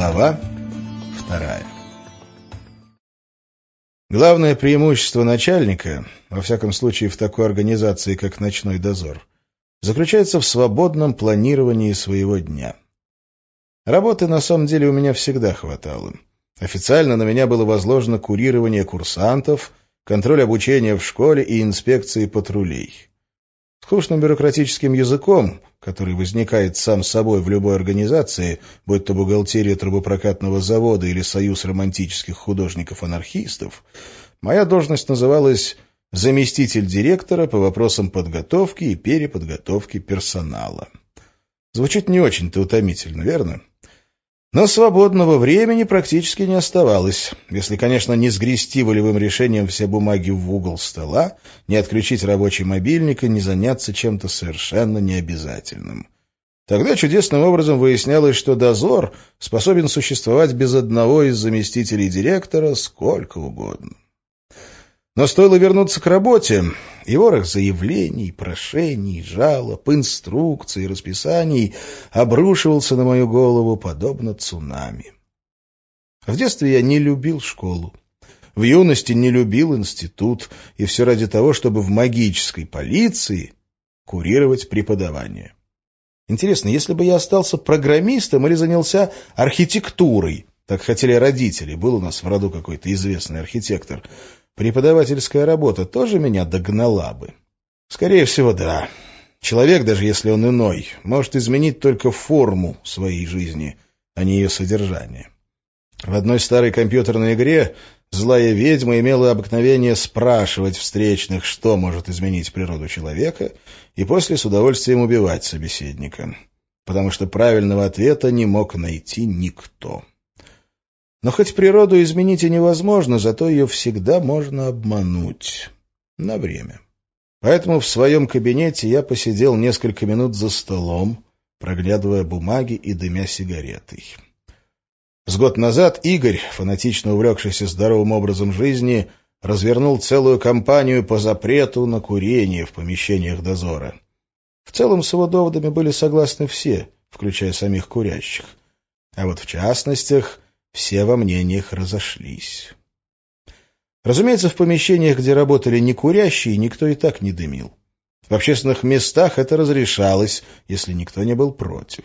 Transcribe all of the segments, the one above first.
Глава вторая Главное преимущество начальника, во всяком случае в такой организации, как «Ночной дозор», заключается в свободном планировании своего дня. Работы на самом деле у меня всегда хватало. Официально на меня было возложено курирование курсантов, контроль обучения в школе и инспекции патрулей. Скучным бюрократическим языком, который возникает сам собой в любой организации, будь то бухгалтерия трубопрокатного завода или союз романтических художников-анархистов, моя должность называлась заместитель директора по вопросам подготовки и переподготовки персонала. Звучит не очень-то утомительно, верно? Но свободного времени практически не оставалось, если, конечно, не сгрести волевым решением все бумаги в угол стола, не отключить рабочий мобильник и не заняться чем-то совершенно необязательным. Тогда чудесным образом выяснялось, что дозор способен существовать без одного из заместителей директора сколько угодно. Но стоило вернуться к работе, и ворох заявлений, прошений, жалоб, инструкций, расписаний обрушивался на мою голову подобно цунами. В детстве я не любил школу. В юности не любил институт, и все ради того, чтобы в магической полиции курировать преподавание. Интересно, если бы я остался программистом или занялся архитектурой, так хотели родители, был у нас в роду какой-то известный архитектор, преподавательская работа тоже меня догнала бы? Скорее всего, да. Человек, даже если он иной, может изменить только форму своей жизни, а не ее содержание. В одной старой компьютерной игре злая ведьма имела обыкновение спрашивать встречных, что может изменить природу человека, и после с удовольствием убивать собеседника, потому что правильного ответа не мог найти никто. Но хоть природу изменить и невозможно, зато ее всегда можно обмануть. На время. Поэтому в своем кабинете я посидел несколько минут за столом, проглядывая бумаги и дымя сигаретой. С год назад Игорь, фанатично увлекшийся здоровым образом жизни, развернул целую кампанию по запрету на курение в помещениях дозора. В целом с его доводами были согласны все, включая самих курящих. А вот в частностях все во мнениях разошлись. Разумеется, в помещениях, где работали некурящие, никто и так не дымил. В общественных местах это разрешалось, если никто не был против.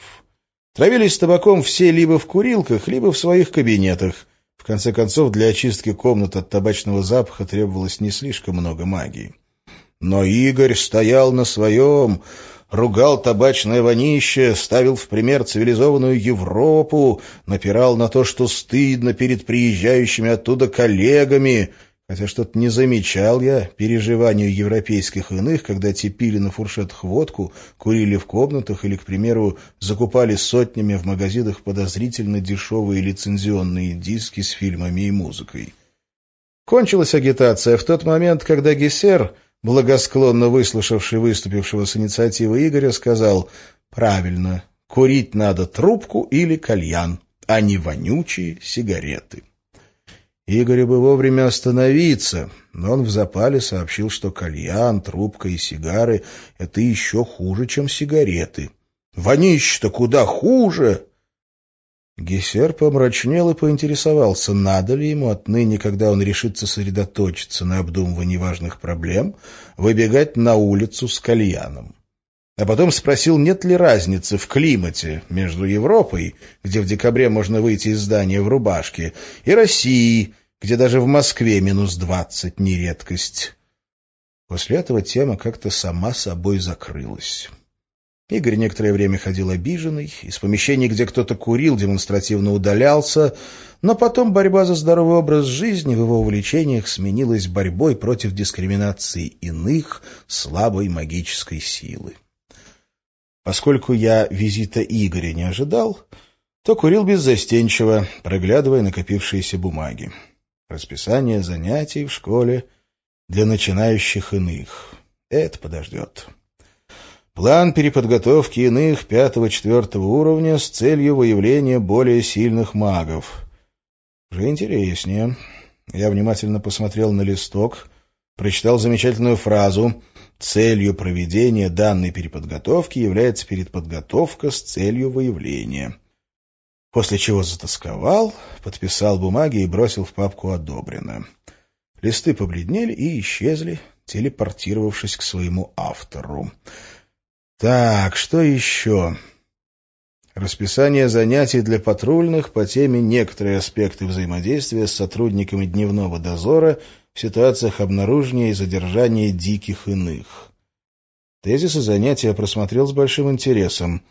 Травились табаком все либо в курилках, либо в своих кабинетах. В конце концов, для очистки комнат от табачного запаха требовалось не слишком много магии. Но Игорь стоял на своем, ругал табачное вонище, ставил в пример цивилизованную Европу, напирал на то, что стыдно перед приезжающими оттуда коллегами, хотя что-то не замечал я переживанию европейских иных, когда те пили на фуршетах водку, курили в комнатах или, к примеру, закупали сотнями в магазинах подозрительно дешевые лицензионные диски с фильмами и музыкой. Кончилась агитация в тот момент, когда Гессер благосклонно выслушавший выступившего с инициативы Игоря, сказал «Правильно, курить надо трубку или кальян, а не вонючие сигареты». Игорю бы вовремя остановиться, но он в запале сообщил, что кальян, трубка и сигары — это еще хуже, чем сигареты. «Вонище-то куда хуже!» Гессер помрачнел и поинтересовался, надо ли ему отныне, когда он решится сосредоточиться на обдумывании важных проблем, выбегать на улицу с кальяном. А потом спросил, нет ли разницы в климате между Европой, где в декабре можно выйти из здания в рубашке, и Россией, где даже в Москве минус двадцать не редкость. После этого тема как-то сама собой закрылась. Игорь некоторое время ходил обиженный, из помещений, где кто-то курил, демонстративно удалялся, но потом борьба за здоровый образ жизни в его увлечениях сменилась борьбой против дискриминации иных слабой магической силы. Поскольку я визита Игоря не ожидал, то курил беззастенчиво, проглядывая накопившиеся бумаги. Расписание занятий в школе для начинающих иных. Это подождет. План переподготовки иных пятого-четвертого уровня с целью выявления более сильных магов. Уже интереснее. Я внимательно посмотрел на листок, прочитал замечательную фразу «Целью проведения данной переподготовки является переподготовка с целью выявления». после чего затасковал, подписал бумаги и бросил в папку «Одобрено». Листы побледнели и исчезли, телепортировавшись к своему автору. Так, что еще? Расписание занятий для патрульных по теме «Некоторые аспекты взаимодействия с сотрудниками дневного дозора в ситуациях обнаружения и задержания диких иных». Тезисы занятия просмотрел с большим интересом.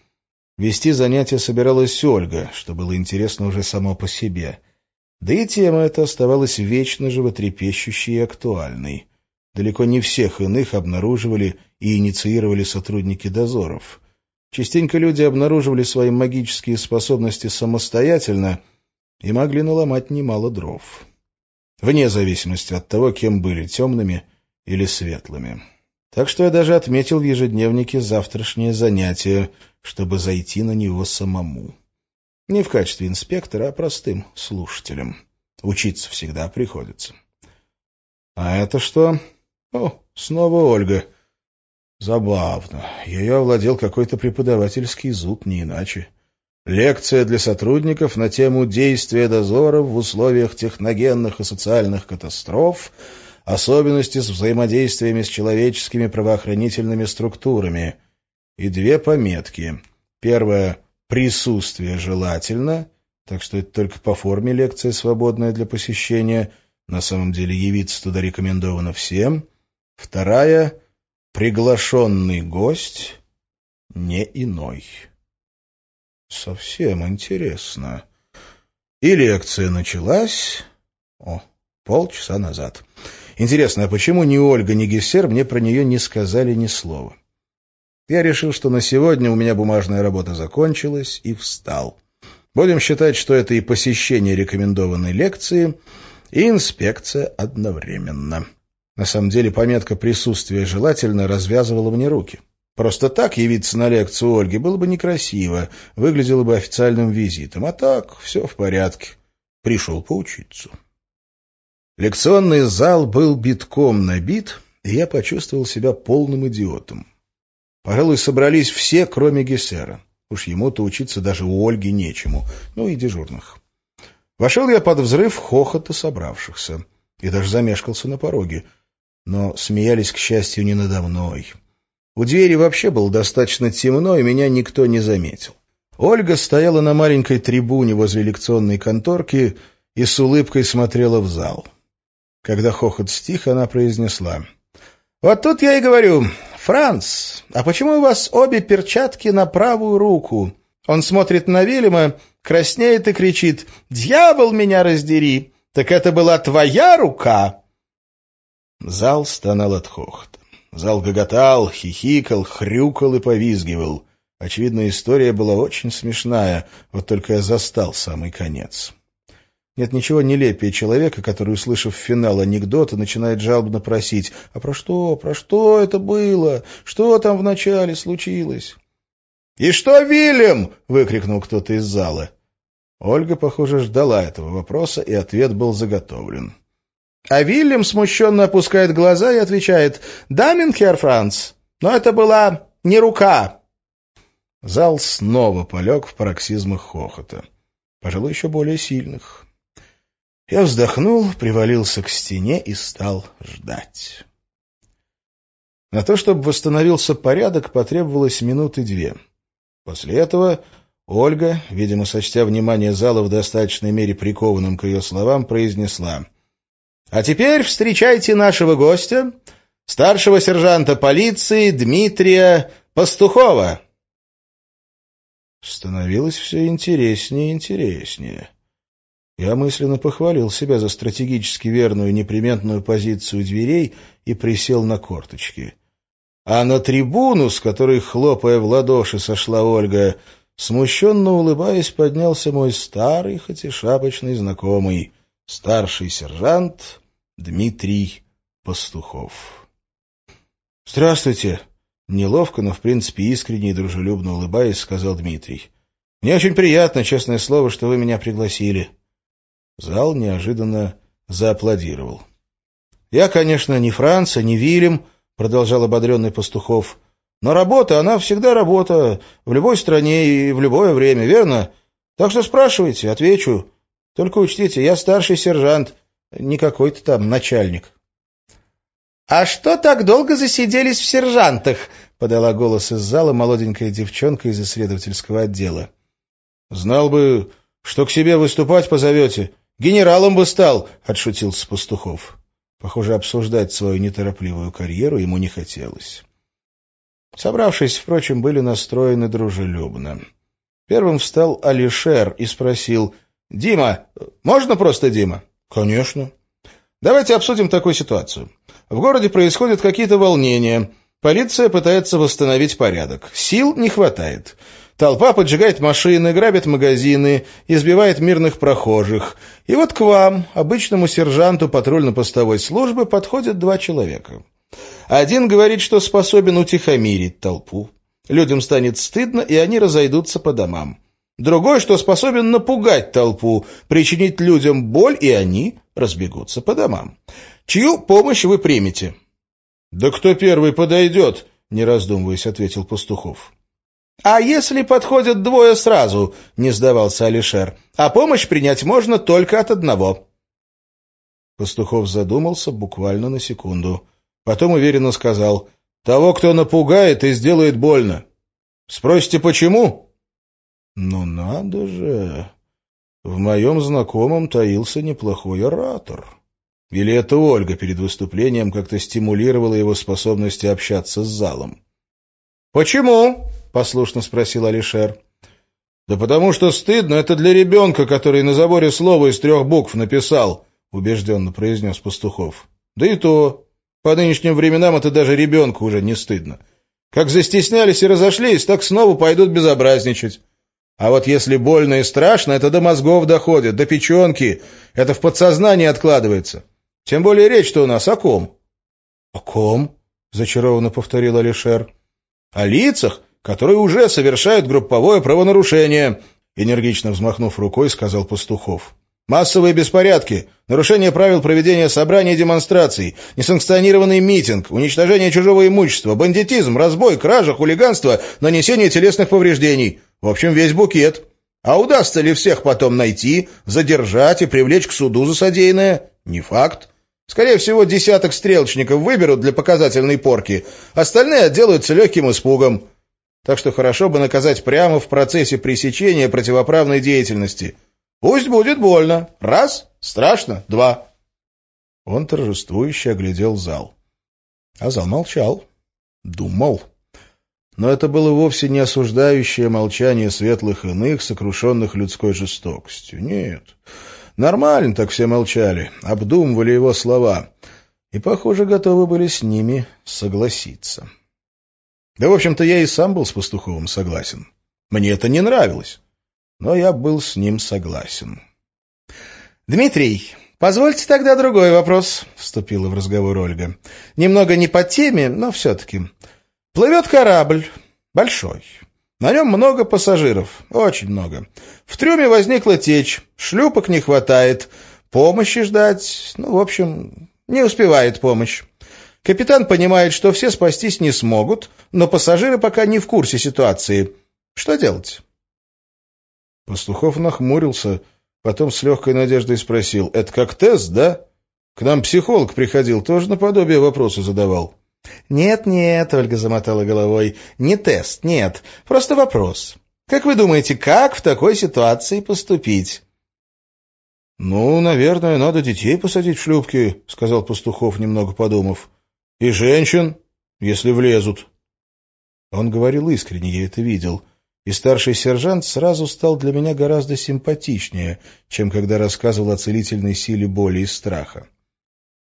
Вести занятия собиралась Ольга, что было интересно уже само по себе. Да и тема эта оставалась вечно животрепещущей и актуальной. Далеко не всех иных обнаруживали и инициировали сотрудники дозоров. Частенько люди обнаруживали свои магические способности самостоятельно и могли наломать немало дров. Вне зависимости от того, кем были, темными или светлыми. Так что я даже отметил в ежедневнике завтрашнее занятие, чтобы зайти на него самому. Не в качестве инспектора, а простым слушателем. Учиться всегда приходится. А это что? О, снова Ольга. Забавно. Ее овладел какой-то преподавательский зуб, не иначе. Лекция для сотрудников на тему действия дозоров в условиях техногенных и социальных катастроф, особенности с взаимодействиями с человеческими правоохранительными структурами. И две пометки. Первая — присутствие желательно, так что это только по форме лекция, свободная для посещения. На самом деле явиться туда рекомендовано всем. Вторая — Приглашенный гость не иной. Совсем интересно. И лекция началась... О, полчаса назад. Интересно, а почему ни Ольга, ни Гессер мне про нее не сказали ни слова? Я решил, что на сегодня у меня бумажная работа закончилась, и встал. Будем считать, что это и посещение рекомендованной лекции, и инспекция одновременно. На самом деле пометка присутствия желательно развязывала мне руки. Просто так явиться на лекцию Ольги было бы некрасиво, выглядело бы официальным визитом. А так, все в порядке. Пришел поучиться. Лекционный зал был битком набит, и я почувствовал себя полным идиотом. Пожалуй, собрались все, кроме Гессера. Уж ему-то учиться даже у Ольги нечему, ну и дежурных. Вошел я под взрыв хохота собравшихся и даже замешкался на пороге — но смеялись, к счастью, не надо мной. У двери вообще было достаточно темно, и меня никто не заметил. Ольга стояла на маленькой трибуне возле лекционной конторки и с улыбкой смотрела в зал. Когда хохот стих, она произнесла. «Вот тут я и говорю, Франц, а почему у вас обе перчатки на правую руку?» Он смотрит на Вильяма, краснеет и кричит «Дьявол, меня раздери! Так это была твоя рука!» Зал стонал от хохота. Зал гоготал, хихикал, хрюкал и повизгивал. Очевидно, история была очень смешная, вот только я застал самый конец. Нет ничего нелепее человека, который, услышав финал анекдота, начинает жалобно просить «А про что? Про что это было? Что там вначале случилось?» «И что, Вильям?» — выкрикнул кто-то из зала. Ольга, похоже, ждала этого вопроса, и ответ был заготовлен. А Вильям смущенно опускает глаза и отвечает «Да, Минхер Франц, но это была не рука». Зал снова полег в пароксизмах хохота, пожалуй, еще более сильных. Я вздохнул, привалился к стене и стал ждать. На то, чтобы восстановился порядок, потребовалось минуты две. После этого Ольга, видимо, сочтя внимание зала в достаточной мере прикованным к ее словам, произнесла а теперь встречайте нашего гостя, старшего сержанта полиции Дмитрия Пастухова. Становилось все интереснее и интереснее. Я мысленно похвалил себя за стратегически верную неприметную позицию дверей и присел на корточки. А на трибуну, с которой, хлопая в ладоши, сошла Ольга, смущенно улыбаясь, поднялся мой старый, хоть и шапочный знакомый, старший сержант Дмитрий Пастухов. «Здравствуйте!» — неловко, но в принципе искренне и дружелюбно улыбаясь, сказал Дмитрий. «Мне очень приятно, честное слово, что вы меня пригласили». Зал неожиданно зааплодировал. «Я, конечно, не Франца, не Вильям», — продолжал ободренный Пастухов, «но работа, она всегда работа, в любой стране и в любое время, верно? Так что спрашивайте, отвечу. Только учтите, я старший сержант, не какой-то там начальник. — А что так долго засиделись в сержантах? — подала голос из зала молоденькая девчонка из исследовательского отдела. — Знал бы, что к себе выступать позовете. Генералом бы стал, — отшутился Пастухов. Похоже, обсуждать свою неторопливую карьеру ему не хотелось. Собравшись, впрочем, были настроены дружелюбно. Первым встал Алишер и спросил, «Дима, можно просто Дима?» «Конечно». «Давайте обсудим такую ситуацию. В городе происходят какие-то волнения. Полиция пытается восстановить порядок. Сил не хватает. Толпа поджигает машины, грабит магазины, избивает мирных прохожих. И вот к вам, обычному сержанту патрульно-постовой службы, подходят два человека. Один говорит, что способен утихомирить толпу. Людям станет стыдно, и они разойдутся по домам. Другой, что способен напугать толпу, причинить людям боль, и они разбегутся по домам. Чью помощь вы примете? — Да кто первый подойдет? — не раздумываясь, ответил Пастухов. — А если подходят двое сразу? — не сдавался Алишер. — А помощь принять можно только от одного. Пастухов задумался буквально на секунду. Потом уверенно сказал, «Того, кто напугает и сделает больно. Спросите, почему?» «Ну надо же! В моем знакомом таился неплохой оратор». Или это Ольга перед выступлением как-то стимулировала его способности общаться с залом? «Почему?» — послушно спросил Алишер. «Да потому что стыдно. Это для ребенка, который на заборе слово из трех букв написал», — убежденно произнес Пастухов. «Да и то. По нынешним временам это даже ребенку уже не стыдно. Как застеснялись и разошлись, так снова пойдут безобразничать. А вот если больно и страшно, это до мозгов доходит, до печенки. Это в подсознании откладывается. Тем более речь-то у нас о ком? — О ком? — зачарованно повторил Алишер. — О лицах, которые уже совершают групповое правонарушение, — энергично взмахнув рукой, сказал Пастухов. Массовые беспорядки, нарушение правил проведения собраний и демонстраций, несанкционированный митинг, уничтожение чужого имущества, бандитизм, разбой, кража, хулиганство, нанесение телесных повреждений. В общем, весь букет. А удастся ли всех потом найти, задержать и привлечь к суду за содеянное? Не факт. Скорее всего, десяток стрелочников выберут для показательной порки, остальные отделаются легким испугом. Так что хорошо бы наказать прямо в процессе пресечения противоправной деятельности – Пусть будет больно. Раз, страшно, два. Он торжествующе оглядел зал. А зал молчал, думал. Но это было вовсе не осуждающее молчание светлых иных, сокрушенных людской жестокостью. Нет, нормально так все молчали, обдумывали его слова, и, похоже, готовы были с ними согласиться. Да, в общем-то, я и сам был с Пастуховым согласен. Мне это не нравилось но я был с ним согласен. «Дмитрий, позвольте тогда другой вопрос», — вступила в разговор Ольга. «Немного не по теме, но все-таки. Плывет корабль, большой. На нем много пассажиров, очень много. В трюме возникла течь, шлюпок не хватает, помощи ждать, ну, в общем, не успевает помощь. Капитан понимает, что все спастись не смогут, но пассажиры пока не в курсе ситуации. Что делать?» Пастухов нахмурился, потом с легкой надеждой спросил, «Это как тест, да? К нам психолог приходил, тоже наподобие вопросы задавал». «Нет, нет», — Ольга замотала головой, — «не тест, нет, просто вопрос. Как вы думаете, как в такой ситуации поступить?» «Ну, наверное, надо детей посадить в шлюпки», — сказал Пастухов, немного подумав. «И женщин, если влезут». Он говорил искренне, я это видел — и старший сержант сразу стал для меня гораздо симпатичнее, чем когда рассказывал о целительной силе боли и страха.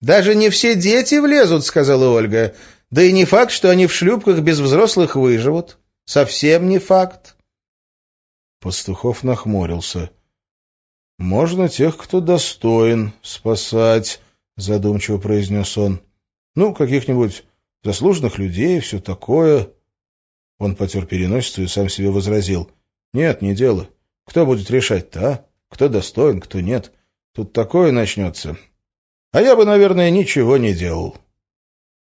«Даже не все дети влезут», — сказала Ольга. «Да и не факт, что они в шлюпках без взрослых выживут. Совсем не факт». Пастухов нахмурился. «Можно тех, кто достоин, спасать», — задумчиво произнес он. «Ну, каких-нибудь заслуженных людей, все такое». Он потер переносицу и сам себе возразил. «Нет, не дело. Кто будет решать-то, а? Кто достоин, кто нет? Тут такое начнется. А я бы, наверное, ничего не делал».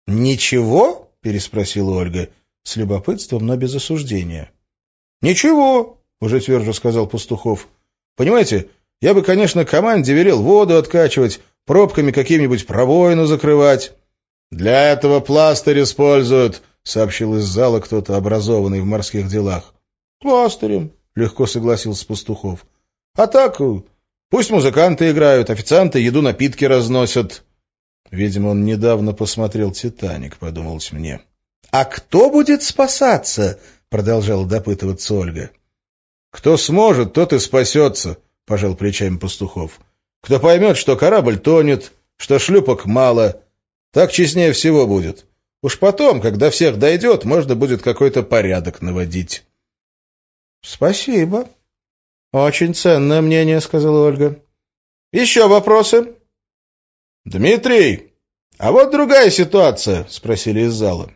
«Ничего?» — переспросила Ольга, с любопытством, но без осуждения. «Ничего», — уже тверже сказал Пастухов. Понимаете, я бы, конечно, команде велел воду откачивать, пробками каким-нибудь пробоину закрывать. — Для этого пластырь используют, — сообщил из зала кто-то, образованный в морских делах. — Пластырем, — легко согласился Пастухов. — А так, пусть музыканты играют, официанты еду напитки разносят. Видимо, он недавно посмотрел «Титаник», — подумалось мне. — А кто будет спасаться? — продолжала допытываться Ольга. — Кто сможет, тот и спасется, — пожал плечами Пастухов. — Кто поймет, что корабль тонет, что шлюпок мало, так честнее всего будет. Уж потом, когда всех дойдет, можно будет какой-то порядок наводить. — Спасибо. — Очень ценное мнение, — сказала Ольга. — Еще вопросы? — Дмитрий, а вот другая ситуация, — спросили из зала.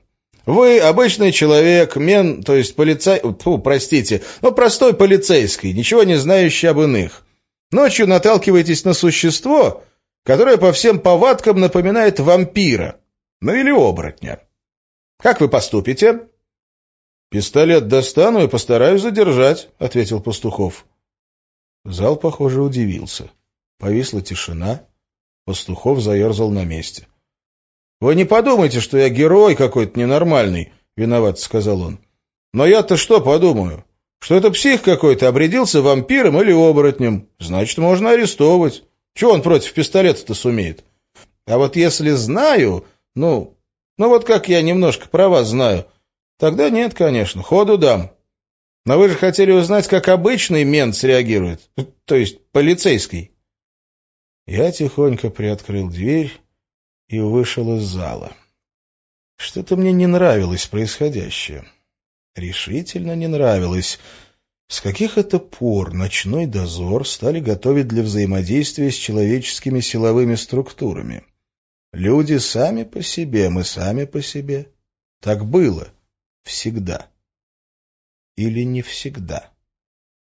Вы обычный человек, мен, то есть полицай... Фу, простите, ну, простой полицейский, ничего не знающий об иных. Ночью наталкиваетесь на существо, которое по всем повадкам напоминает вампира, ну или оборотня. Как вы поступите? «Пистолет достану и постараюсь задержать», — ответил Пастухов. Зал, похоже, удивился. Повисла тишина. Пастухов заерзал на месте. «Вы не подумайте, что я герой какой-то ненормальный», — виноват сказал он. «Но я-то что подумаю? Что это псих какой-то обрядился вампиром или оборотнем. Значит, можно арестовывать. Чего он против пистолета-то сумеет? А вот если знаю, ну, ну вот как я немножко про вас знаю, тогда нет, конечно, ходу дам. Но вы же хотели узнать, как обычный мент среагирует, то есть полицейский». Я тихонько приоткрыл дверь и вышел из зала. Что-то мне не нравилось происходящее. Решительно не нравилось. С каких это пор ночной дозор стали готовить для взаимодействия с человеческими силовыми структурами? Люди сами по себе, мы сами по себе. Так было. Всегда. Или не всегда.